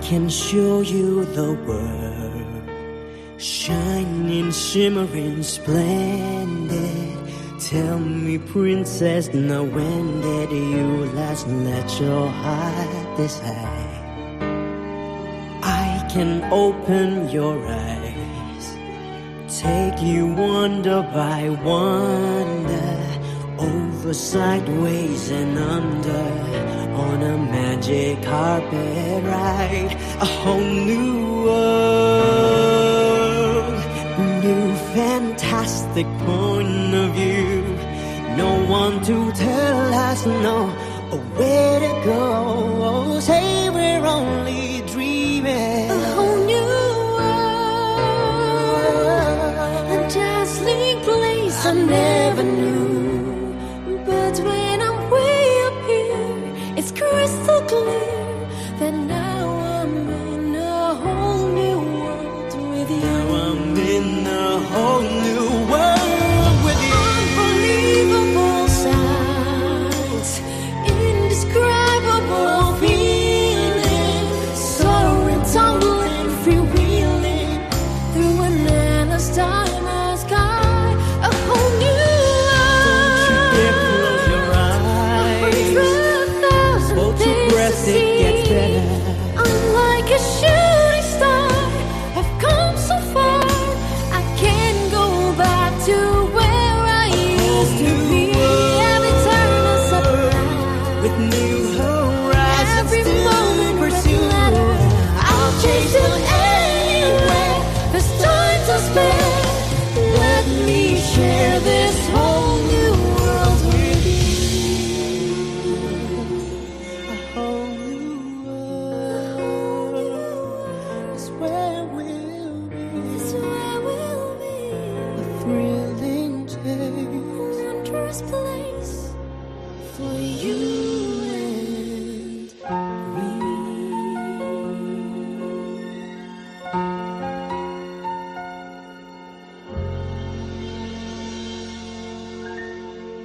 can show you the world, shining, shimmering, splendid. Tell me, princess, now when did you last let your heart decide? I can open your eyes, take you wonder by wonder, over, sideways, and under, on a magic carpet ride, a whole new world, new fantastic point of view. No one to tell us no, where to go. Say we're only dreaming. A whole new world, a dazzling place I never knew. But when whole new world with you. Unbelievable sights, indescribable feeling, soaring, tumbling, freewheeling through an endless sky, a whole new Yeah, close your world. eyes. Hundred thousand Hold your things to breath, it A moment to pursue, I chase you away, the stars to speak, let me share this whole new world. This is where we'll be. This where we'll be. A thrilling wondrous place for you.